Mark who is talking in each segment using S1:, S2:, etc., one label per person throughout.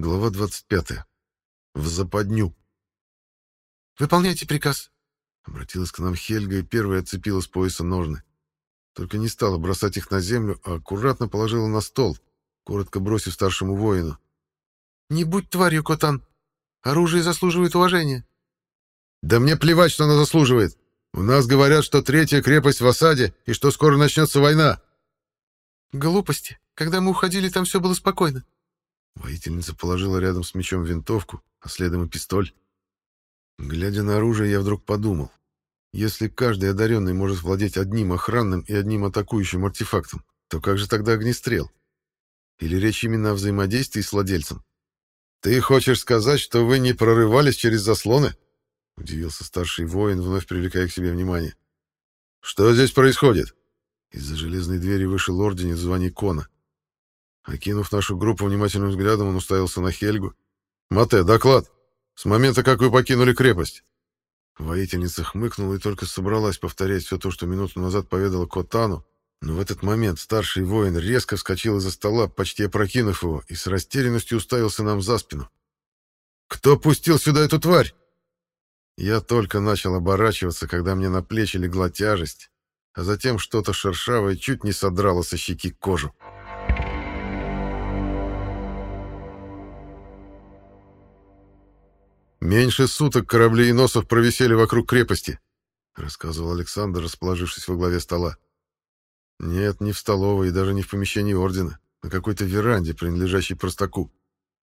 S1: Глава 25. В западню.
S2: «Выполняйте приказ», —
S1: обратилась к нам Хельга и первая отцепила с пояса ножны. Только не стала бросать их на землю, а аккуратно положила на стол, коротко бросив старшему воину.
S2: «Не будь тварью, Котан. Оружие заслуживает уважения».
S1: «Да мне плевать, что она заслуживает. У нас говорят, что третья крепость в осаде и что скоро начнется война».
S2: «Глупости. Когда мы уходили, там все было спокойно.
S1: Воительница положила рядом с мечом винтовку, а следом и пистоль. Глядя на оружие, я вдруг подумал, если каждый одаренный может владеть одним охранным и одним атакующим артефактом, то как же тогда огнестрел? Или речь именно о взаимодействии с владельцем? «Ты хочешь сказать, что вы не прорывались через заслоны?» — удивился старший воин, вновь привлекая к себе внимание. «Что здесь происходит?» Из-за железной двери вышел орденец в звании Кона. Окинув нашу группу внимательным взглядом, он уставился на Хельгу. «Мате, доклад! С момента, как вы покинули крепость!» Воительница хмыкнула и только собралась повторять все то, что минуту назад поведала Котану, но в этот момент старший воин резко вскочил из-за стола, почти опрокинув его, и с растерянностью уставился нам за спину. «Кто пустил сюда эту тварь?» Я только начал оборачиваться, когда мне на плечи легла тяжесть, а затем что-то шершавое чуть не содрало со щеки кожу. «Меньше суток корабли и носов провисели вокруг крепости», — рассказывал Александр, расположившись во главе стола. «Нет, не в столовой и даже не в помещении ордена, на какой-то веранде, принадлежащей простаку».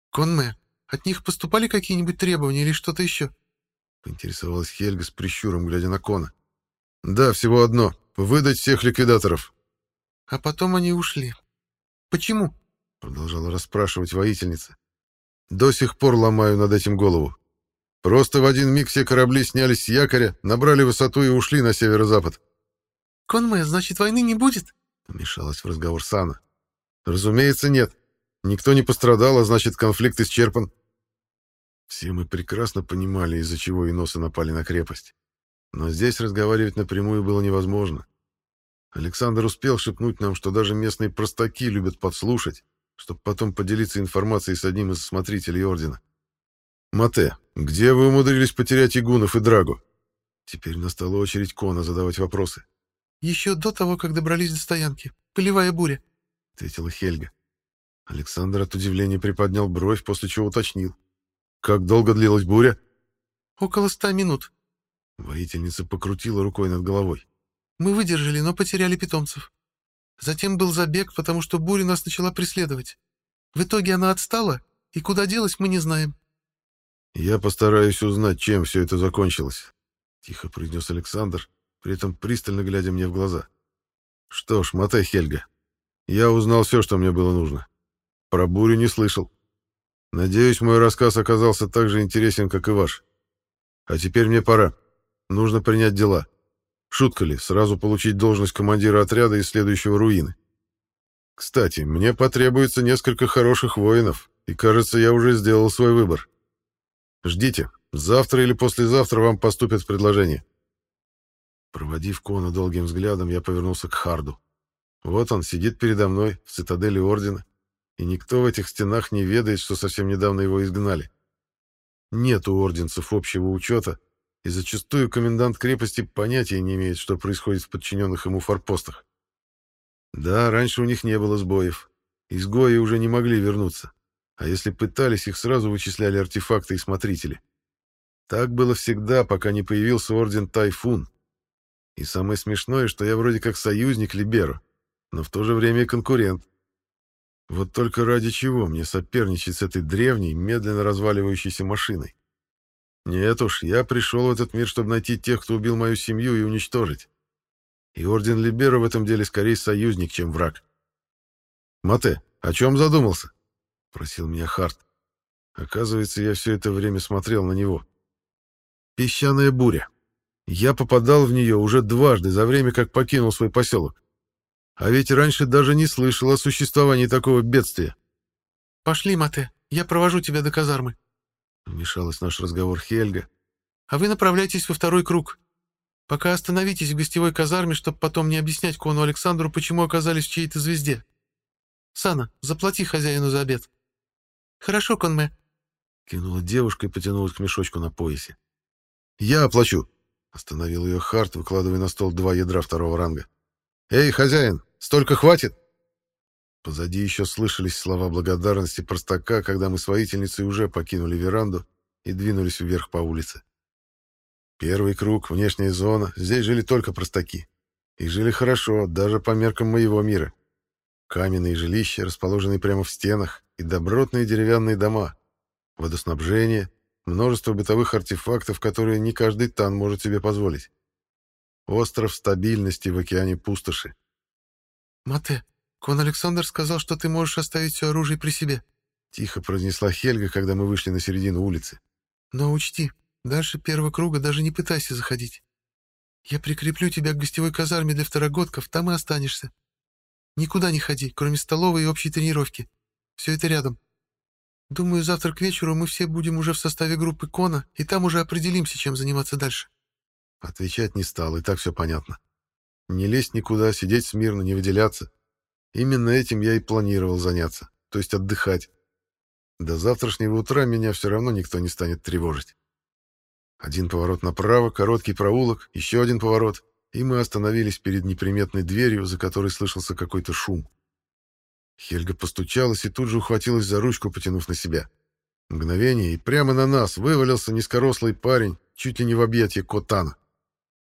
S2: «Конме, от них поступали какие-нибудь требования или что-то еще?»
S1: — поинтересовалась Хельга с прищуром, глядя на Кона. «Да, всего одно — выдать всех ликвидаторов».
S2: «А потом они ушли. Почему?»
S1: — продолжала расспрашивать воительница. «До сих пор ломаю над этим голову. Просто в один миг все корабли снялись с якоря, набрали высоту и ушли на северо-запад.
S2: «Конме, значит, войны не будет?»
S1: — вмешалась в разговор Сана. «Разумеется, нет. Никто не пострадал, а значит, конфликт исчерпан». Все мы прекрасно понимали, из-за чего иносы напали на крепость. Но здесь разговаривать напрямую было невозможно. Александр успел шепнуть нам, что даже местные простаки любят подслушать, чтобы потом поделиться информацией с одним из смотрителей Ордена. «Мате, где вы умудрились потерять игунов и драгу?» Теперь настала очередь Кона задавать вопросы.
S2: «Еще до того, как добрались до стоянки. Полевая буря», —
S1: ответила Хельга. Александр от удивления приподнял бровь, после чего уточнил. «Как долго длилась буря?»
S2: «Около ста минут».
S1: Воительница покрутила рукой над головой.
S2: «Мы выдержали, но потеряли питомцев. Затем был забег, потому что буря нас начала преследовать. В итоге она отстала, и куда делась, мы не знаем.
S1: «Я постараюсь узнать, чем все это закончилось», — тихо произнес Александр, при этом пристально глядя мне в глаза. «Что ж, мотай, Хельга. Я узнал все, что мне было нужно. Про бурю не слышал. Надеюсь, мой рассказ оказался так же интересен, как и ваш. А теперь мне пора. Нужно принять дела. Шутка ли, сразу получить должность командира отряда из следующего руины? Кстати, мне потребуется несколько хороших воинов, и, кажется, я уже сделал свой выбор. Ждите. Завтра или послезавтра вам поступят предложения. Проводив Кона долгим взглядом, я повернулся к Харду. Вот он сидит передо мной в цитадели Ордена, и никто в этих стенах не ведает, что совсем недавно его изгнали. Нет у орденцев общего учета, и зачастую комендант крепости понятия не имеет, что происходит в подчиненных ему форпостах. Да, раньше у них не было сбоев. Изгои уже не могли вернуться. А если пытались, их сразу вычисляли артефакты и смотрители. Так было всегда, пока не появился орден Тайфун. И самое смешное, что я вроде как союзник Либеро, но в то же время и конкурент. Вот только ради чего мне соперничать с этой древней, медленно разваливающейся машиной? Нет уж, я пришел в этот мир, чтобы найти тех, кто убил мою семью, и уничтожить. И Орден Либеро в этом деле скорее союзник, чем враг. Мате, о чем задумался? — просил меня Харт. Оказывается, я все это время смотрел на него. Песчаная буря. Я попадал в нее уже дважды за время, как покинул свой поселок. А ведь раньше даже не слышал о существовании такого бедствия.
S2: «Пошли, Мате, я провожу тебя до казармы», —
S1: вмешалась наш разговор Хельга.
S2: «А вы направляйтесь во второй круг. Пока остановитесь в гостевой казарме, чтобы потом не объяснять Кону Александру, почему оказались в чьей-то звезде. Сана, заплати хозяину за обед». «Хорошо, Конме», —
S1: кивнула девушка и потянулась к мешочку на поясе. «Я оплачу», — остановил ее Харт, выкладывая на стол два ядра второго ранга. «Эй, хозяин, столько хватит?» Позади еще слышались слова благодарности простака, когда мы с воительницей уже покинули веранду и двинулись вверх по улице. Первый круг, внешняя зона, здесь жили только простаки. И жили хорошо, даже по меркам моего мира. Каменные жилища, расположенные прямо в стенах, и добротные деревянные дома. Водоснабжение, множество бытовых артефактов, которые не каждый тан может себе позволить. Остров стабильности в океане пустоши.
S2: «Мате, Кон Александр сказал, что ты можешь оставить все оружие при себе», —
S1: тихо произнесла Хельга, когда мы вышли на середину улицы.
S2: «Но учти, Дальше первого круга даже не пытайся заходить. Я прикреплю тебя к гостевой казарме для второгодков, там и останешься. Никуда не ходи, кроме столовой и общей тренировки. Все это рядом. Думаю, завтра к вечеру мы все будем уже в составе группы Кона, и там уже определимся, чем заниматься дальше.
S1: Отвечать не стал, и так все понятно. Не лезть никуда, сидеть смирно, не выделяться. Именно этим я и планировал заняться, то есть отдыхать. До завтрашнего утра меня все равно никто не станет тревожить. Один поворот направо, короткий проулок, еще один поворот, и мы остановились перед неприметной дверью, за которой слышался какой-то шум. Хельга постучалась и тут же ухватилась за ручку, потянув на себя. Мгновение, и прямо на нас вывалился низкорослый парень, чуть ли не в объятии Котана.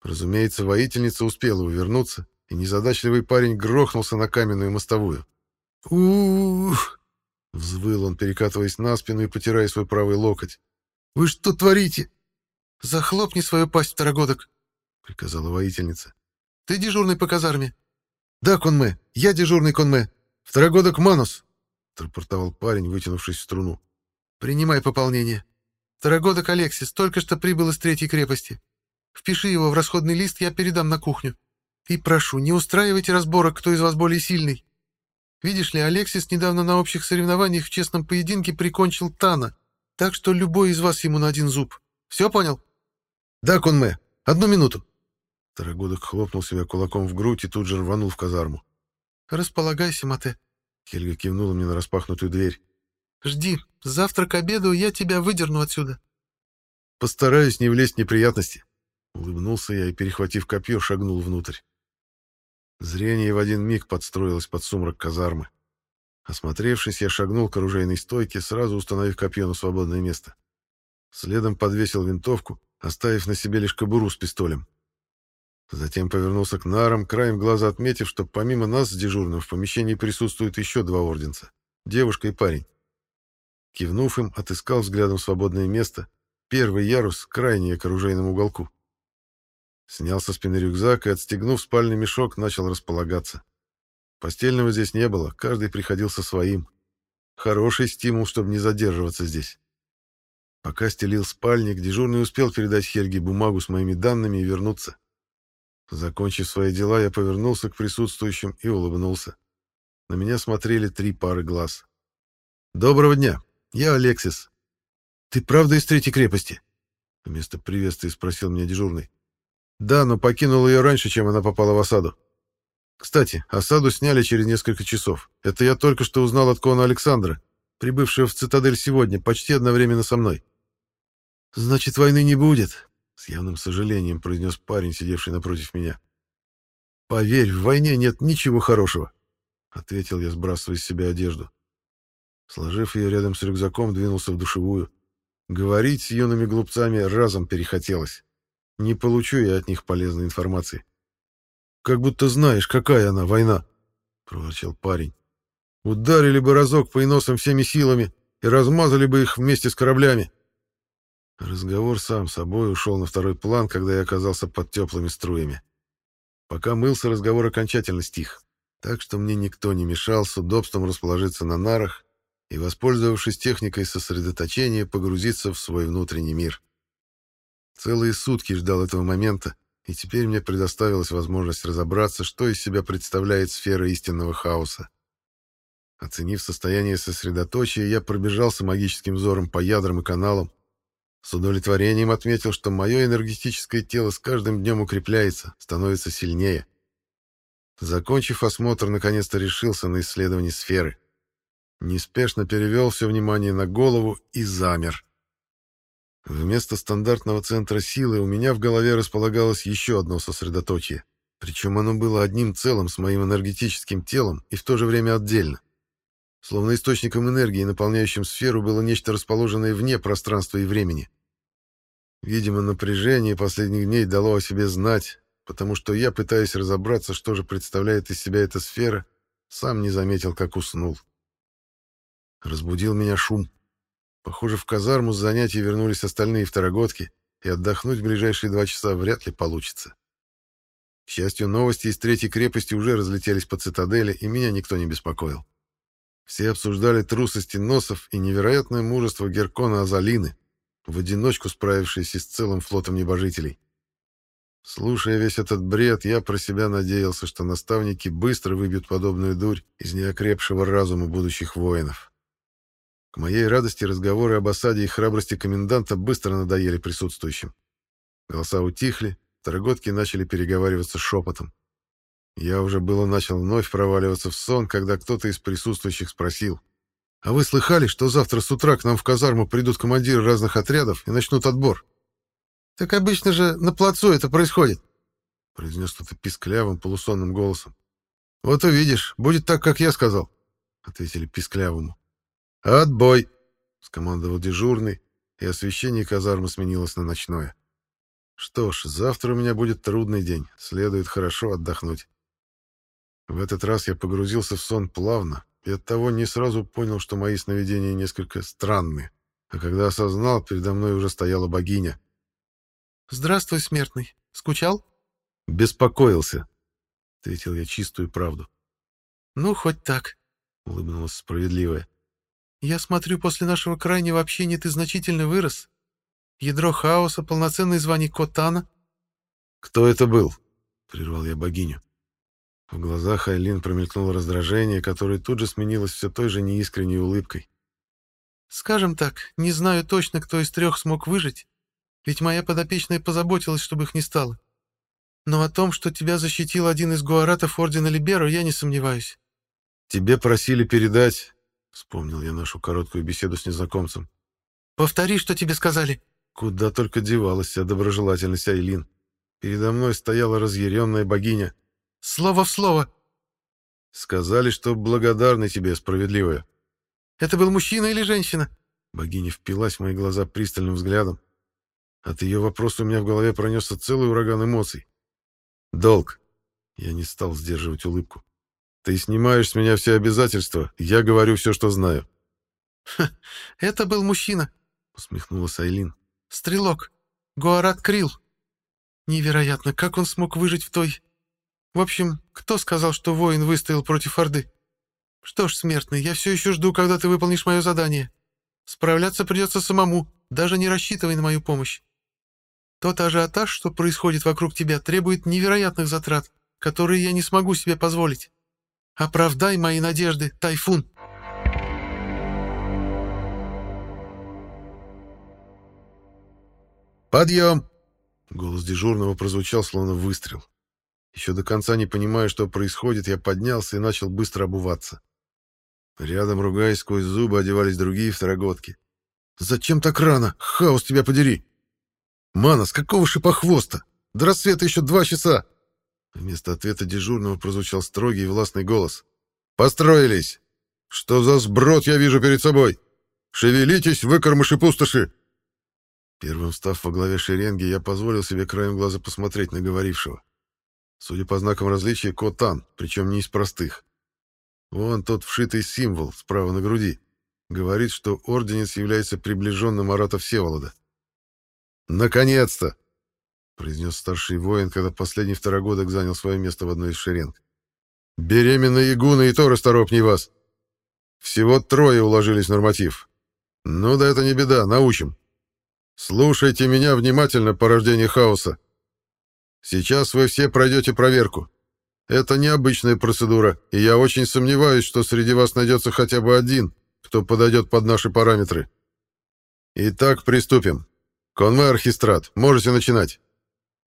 S1: Разумеется, воительница успела увернуться, и незадачливый парень грохнулся на каменную мостовую. «Ух!» — взвыл он, перекатываясь на спину и потирая свой правый локоть. «Вы что творите?»
S2: «Захлопни свою пасть, второгодок», —
S1: приказала воительница.
S2: «Ты дежурный по казарме».
S1: «Да, конме, я дежурный конме. Второгодок Манус», — отрапортовал парень, вытянувшись в струну.
S2: «Принимай пополнение. Второгодок Алексис только что прибыл из третьей крепости. Впиши его в расходный лист, я передам на кухню. И прошу, не устраивайте разборок, кто из вас более сильный. Видишь ли, Алексис недавно на общих соревнованиях в честном поединке прикончил Тана, так что любой из вас ему на один зуб. Все понял?»
S1: «Да, Конме, одну минуту!» Тарагодок хлопнул себя кулаком в грудь и тут же рванул в казарму.
S2: «Располагайся, Мате!»
S1: Хельга кивнула мне на распахнутую дверь.
S2: «Жди, завтра к обеду я тебя выдерну отсюда».
S1: «Постараюсь не влезть в неприятности», — улыбнулся я и, перехватив копье, шагнул внутрь. Зрение в один миг подстроилось под сумрак казармы. Осмотревшись, я шагнул к оружейной стойке, сразу установив копье на свободное место. Следом подвесил винтовку, оставив на себе лишь кобуру с пистолем. Затем повернулся к нарам, краем глаза отметив, что помимо нас с дежурным в помещении присутствуют еще два орденца — девушка и парень. Кивнув им, отыскал взглядом свободное место, первый ярус, крайний к оружейному уголку. Снял со спины рюкзак и, отстегнув спальный мешок, начал располагаться. Постельного здесь не было, каждый приходил со своим. Хороший стимул, чтобы не задерживаться здесь. Пока стелил спальник, дежурный успел передать Хельге бумагу с моими данными и вернуться. Закончив свои дела, я повернулся к присутствующим и улыбнулся. На меня смотрели три пары глаз. «Доброго дня. Я Алексис. Ты правда из третьей крепости?» Вместо приветствия спросил меня дежурный. «Да, но покинул ее раньше, чем она попала в осаду. Кстати, осаду сняли через несколько часов. Это я только что узнал от Кона Александра, прибывшего в цитадель сегодня, почти одновременно со мной. «Значит, войны не будет», — с явным сожалением произнес парень, сидевший напротив меня. «Поверь, в войне нет ничего хорошего», — ответил я, сбрасывая с себя одежду. Сложив ее рядом с рюкзаком, двинулся в душевую. Говорить с юными глупцами разом перехотелось. Не получу я от них полезной информации. «Как будто знаешь, какая она, война», — проворчал парень. «Ударили бы разок по иносам всеми силами и размазали бы их вместе с кораблями. Разговор сам собой ушел на второй план, когда я оказался под теплыми струями. Пока мылся, разговор окончательно стих, так что мне никто не мешал с удобством расположиться на нарах и, воспользовавшись техникой сосредоточения, погрузиться в свой внутренний мир. Целые сутки ждал этого момента, и теперь мне предоставилась возможность разобраться, что из себя представляет сфера истинного хаоса. Оценив состояние сосредоточия, я пробежался магическим взором по ядрам и каналам, с удовлетворением отметил, что мое энергетическое тело с каждым днем укрепляется, становится сильнее. Закончив осмотр, наконец-то решился на исследование сферы. неспешно перевел все внимание на голову и замер. Вместо стандартного центра силы у меня в голове располагалось еще одно сосредоточие. Причем оно было одним целым с моим энергетическим телом и в то же время отдельно. Словно источником энергии, наполняющим сферу, было нечто расположенное вне пространства и времени. Видимо, напряжение последних дней дало о себе знать, потому что я, пытаясь разобраться, что же представляет из себя эта сфера, сам не заметил, как уснул. Разбудил меня шум. Похоже, в казарму с занятий вернулись остальные второгодки, и отдохнуть в ближайшие два часа вряд ли получится. К счастью, новости из третьей крепости уже разлетелись по цитадели, и меня никто не беспокоил. Все обсуждали трусости носов и невероятное мужество Геркона Азалины, в одиночку справившейся с целым флотом небожителей. Слушая весь этот бред, я про себя надеялся, что наставники быстро выбьют подобную дурь из неокрепшего разума будущих воинов. К моей радости разговоры об осаде и храбрости коменданта быстро надоели присутствующим. Голоса утихли, Старогодки начали переговариваться шепотом. Я уже было начал вновь проваливаться в сон, когда кто-то из присутствующих спросил. «А вы слыхали, что завтра с утра к нам в казарму придут командиры разных отрядов и начнут отбор?» «Так обычно же на плацу это происходит», — произнес кто-то писклявым, полусонным голосом. «Вот увидишь, будет так, как я сказал», — ответили писклявому. «Отбой!» — скомандовал дежурный, и освещение казармы сменилось на ночное. Что ж, завтра у меня будет трудный день, следует хорошо отдохнуть. В этот раз я погрузился в сон плавно, и оттого не сразу понял, что мои сновидения несколько странные. А когда осознал, передо мной уже стояла богиня. «Здравствуй, смертный. Скучал?» «Беспокоился», — ответил я чистую правду. «Ну, хоть так», — улыбнулась справедливая. «Я смотрю, после нашего крайнего общения ты значительно вырос. Ядро хаоса, полноценное звание Котана. «Кто это был?» — прервал я богиню. В глазах Айлин промелькнуло раздражение, которое тут же сменилось все той же неискренней улыбкой. «Скажем так, не знаю точно, кто из трех смог выжить, ведь моя подопечная позаботилась, чтобы их не стало. Но о том, что тебя защитил один из гуаратов Ордена Либеро, я не сомневаюсь». «Тебе просили передать...» — вспомнил я нашу короткую беседу с незнакомцем. «Повтори, что тебе сказали», Куда только девалась вся доброжелательность Айлин. Передо мной стояла разъяренная богиня. «Слово в слово!» «Сказали, что благодарны тебе, справедливая». «Это был мужчина или женщина?» Богиня впилась в мои глаза пристальным взглядом. От ее вопроса у меня в голове пронесся целый ураган эмоций. «Долг». Я не стал сдерживать улыбку. «Ты снимаешь с меня все обязательства, я говорю все, что знаю». «Ха, это был мужчина», — усмехнулась Айлин. Стрелок. Гуарат Крил. Невероятно, как он смог выжить в той... В общем, кто сказал, что воин выстоял против Орды? Что ж, смертный, я все еще жду, когда ты выполнишь мое задание. Справляться придется самому, даже не рассчитывай на мою помощь. Тот ажиотаж, что происходит вокруг тебя, требует невероятных затрат, которые я не смогу себе позволить. Оправдай мои надежды, Тайфун. «Подъем!» Голос дежурного прозвучал, словно выстрел. Еще до конца не понимая, что происходит, я поднялся и начал быстро обуваться. Рядом, ругаясь сквозь зубы, одевались другие второгодки. «Зачем так рано? Хаос тебя подери!» «Мана, с какого шипохвоста? До рассвета еще два часа!» Вместо ответа дежурного прозвучал строгий и властный голос. «Построились! Что за сброд я вижу перед собой? Шевелитесь, выкормыши пустоши! Первым став во главе шеренги, я позволил себе краем глаза посмотреть на говорившего. Судя по знакам различия, Котан, причем не из простых. Вон тот вшитый символ справа на груди. Говорит, что орденец является приближенным Арата Всеволода. «Наконец-то!» — произнес старший воин, когда последний второгодок занял свое место в одной из шеренг. «Беременные игуны и то расторопней вас. Всего трое уложились норматив. Ну да это не беда, научим. Слушайте меня внимательно, порождение хаоса. Сейчас вы все пройдете проверку. Это необычная процедура, и я очень сомневаюсь, что среди вас найдется хотя бы один, кто подойдет под наши параметры. Итак, приступим. Конвой Архистрат, можете начинать.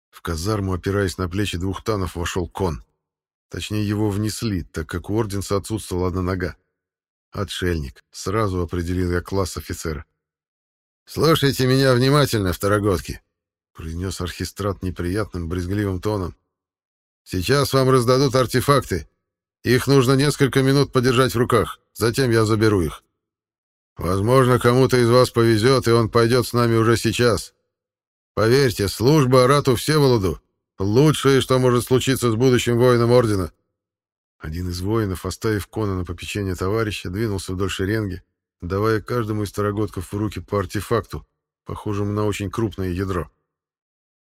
S1: В казарму, опираясь на плечи двух танов, вошел кон. Точнее, его внесли, так как у Орденца отсутствовала одна нога. Отшельник. Сразу определил я класс офицера. «Слушайте меня внимательно, второгодки», — произнес архистрат неприятным, брезгливым тоном. «Сейчас вам раздадут артефакты. Их нужно несколько минут подержать в руках, затем я заберу их. Возможно, кому-то из вас повезет, и он пойдет с нами уже сейчас. Поверьте, служба Арату Всеволоду — лучшее, что может случиться с будущим воином Ордена». Один из воинов, оставив Кона на попечение товарища, двинулся вдоль шеренги, давая каждому из второгодков в руки по артефакту, похожему на очень крупное ядро.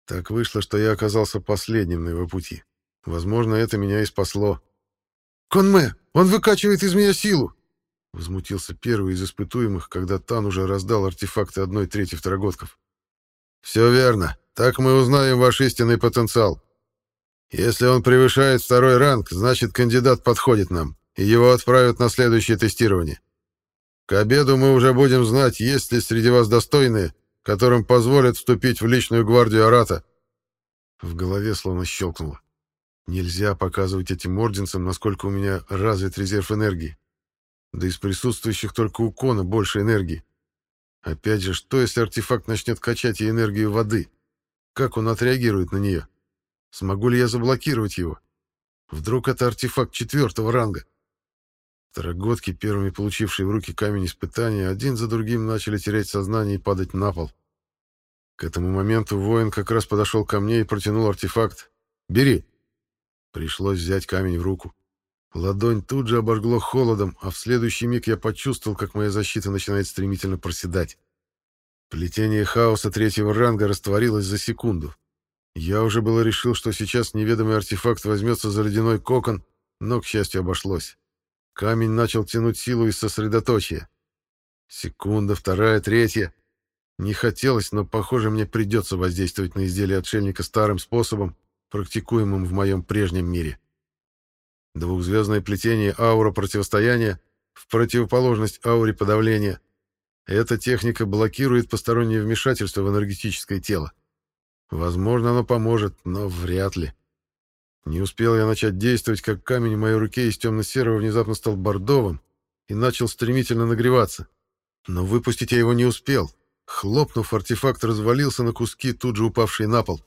S1: Так вышло, что я оказался последним на его пути. Возможно, это меня и спасло. «Конме, он выкачивает из меня силу!» Возмутился первый из испытуемых, когда Тан уже раздал артефакты одной трети второгодков. «Все верно. Так мы узнаем ваш истинный потенциал. Если он превышает второй ранг, значит, кандидат подходит нам, и его отправят на следующее тестирование. К обеду мы уже будем знать, есть ли среди вас достойные, которым позволят вступить в личную гвардию Арата. В голове словно щелкнуло. Нельзя показывать этим орденцам, насколько у меня развит резерв энергии. Да из присутствующих только у Кона больше энергии. Опять же, что если артефакт начнет качать и энергию воды? Как он отреагирует на нее? Смогу ли я заблокировать его? Вдруг это артефакт четвертого ранга? Второгодки, первыми получившие в руки камень испытания, один за другим начали терять сознание и падать на пол. К этому моменту воин как раз подошел ко мне и протянул артефакт. «Бери!» Пришлось взять камень в руку. Ладонь тут же обожгло холодом, а в следующий миг я почувствовал, как моя защита начинает стремительно проседать. Плетение хаоса третьего ранга растворилось за секунду. Я уже было решил, что сейчас неведомый артефакт возьмется за ледяной кокон, но, к счастью, обошлось. Камень начал тянуть силу из сосредоточия. Секунда, вторая, третья. Не хотелось, но, похоже, мне придется воздействовать на изделие отшельника старым способом, практикуемым в моем прежнем мире. Двухзвездное плетение аура противостояния в противоположность ауре подавления. Эта техника блокирует постороннее вмешательство в энергетическое тело. Возможно, оно поможет, но вряд ли. Не успел я начать действовать, как камень в моей руке из темно-серого внезапно стал бордовым и начал стремительно нагреваться. Но выпустить я его не успел. Хлопнув, артефакт развалился на куски, тут же упавшие на пол.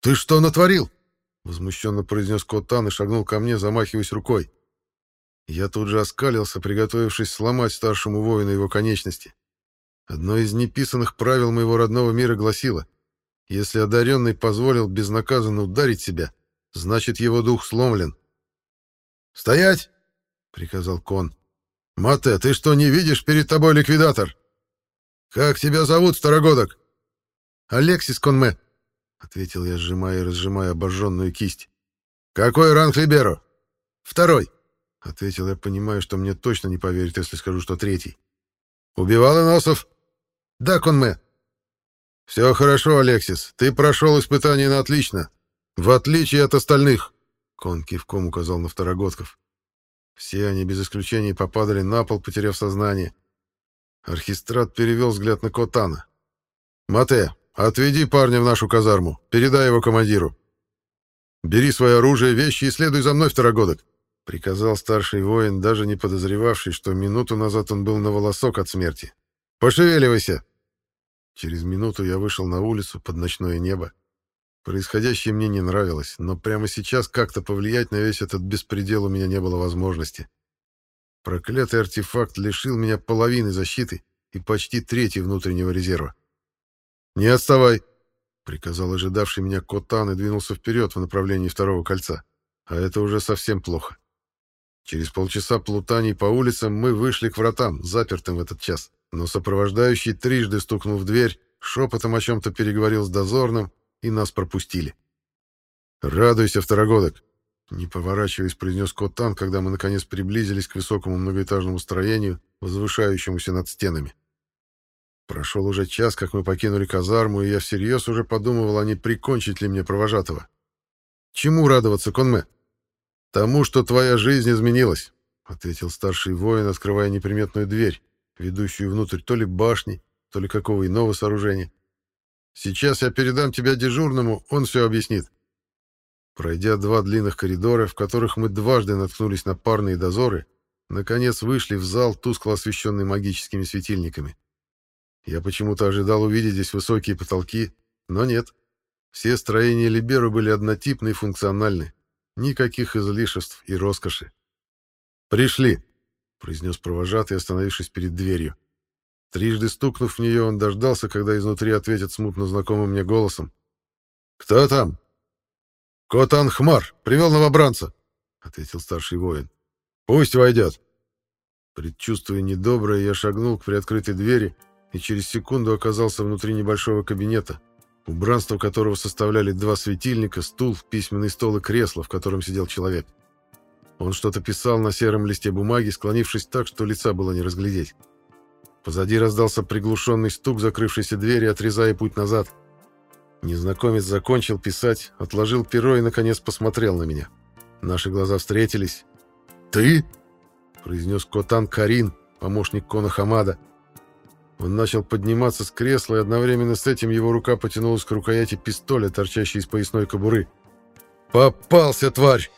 S1: «Ты что натворил?» — возмущенно произнес Котан и шагнул ко мне, замахиваясь рукой. Я тут же оскалился, приготовившись сломать старшему воину его конечности. Одно из неписанных правил моего родного мира гласило, если одаренный позволил безнаказанно ударить себя, Значит, его дух сломлен. «Стоять!» — приказал Кон. «Мате, ты что, не видишь перед тобой ликвидатор? Как тебя зовут, старогодок?» «Алексис Конме», — ответил я, сжимая и разжимая обожженную кисть. «Какой ранг Либеро?» «Второй», — ответил я, понимая, что мне точно не поверят, если скажу, что третий. «Убивал Иносов?» «Да, Конме». «Все хорошо, Алексис. Ты прошел испытание на отлично. В отличие от остальных, Кон кивком указал на второгодков. Все они без исключения попадали на пол, потеряв сознание. Архистрат перевел взгляд на Котана. «Мате, отведи парня в нашу казарму, передай его командиру. Бери свое оружие, вещи и следуй за мной, второгодок», — приказал старший воин, даже не подозревавший, что минуту назад он был на волосок от смерти. «Пошевеливайся!» Через минуту я вышел на улицу под ночное небо. Происходящее мне не нравилось, но прямо сейчас как-то повлиять на весь этот беспредел у меня не было возможности. Проклятый артефакт лишил меня половины защиты и почти трети внутреннего резерва. «Не отставай!» — приказал ожидавший меня Котан и двинулся вперед в направлении второго кольца. А это уже совсем плохо. Через полчаса плутаний по улицам мы вышли к вратам, запертым в этот час. Но сопровождающий трижды стукнул в дверь, шепотом о чем-то переговорил с дозорным и нас пропустили. «Радуйся, второгодок!» Не поворачиваясь, произнес Котан, когда мы наконец приблизились к высокому многоэтажному строению, возвышающемуся над стенами. Прошел уже час, как мы покинули казарму, и я всерьез уже подумывал, а не прикончить ли мне провожатого. «Чему радоваться, Конме?» «Тому, что твоя жизнь изменилась», — ответил старший воин, открывая неприметную дверь, ведущую внутрь то ли башни, то ли какого иного сооружения. Сейчас я передам тебя дежурному, он все объяснит. Пройдя два длинных коридора, в которых мы дважды наткнулись на парные дозоры, наконец вышли в зал, тускло освещенный магическими светильниками. Я почему-то ожидал увидеть здесь высокие потолки, но нет. Все строения Либеру были однотипны и функциональны. Никаких излишеств и роскоши. «Пришли!» — произнес провожатый, остановившись перед дверью. Трижды стукнув в нее, он дождался, когда изнутри ответят смутно знакомым мне голосом. «Кто там?» «Котан Хмар, привел новобранца», — ответил старший воин. «Пусть войдет». Предчувствуя недоброе, я шагнул к приоткрытой двери и через секунду оказался внутри небольшого кабинета, убранство которого составляли два светильника, стул, письменный стол и кресло, в котором сидел человек. Он что-то писал на сером листе бумаги, склонившись так, что лица было не разглядеть. Позади раздался приглушенный стук закрывшейся двери, отрезая путь назад. Незнакомец закончил писать, отложил перо и, наконец, посмотрел на меня. Наши глаза встретились. «Ты?» — произнес Котан Карин, помощник Кона Хамада. Он начал подниматься с кресла, и одновременно с этим его рука потянулась к рукояти пистоля, торчащей из поясной кобуры. «Попался, тварь!»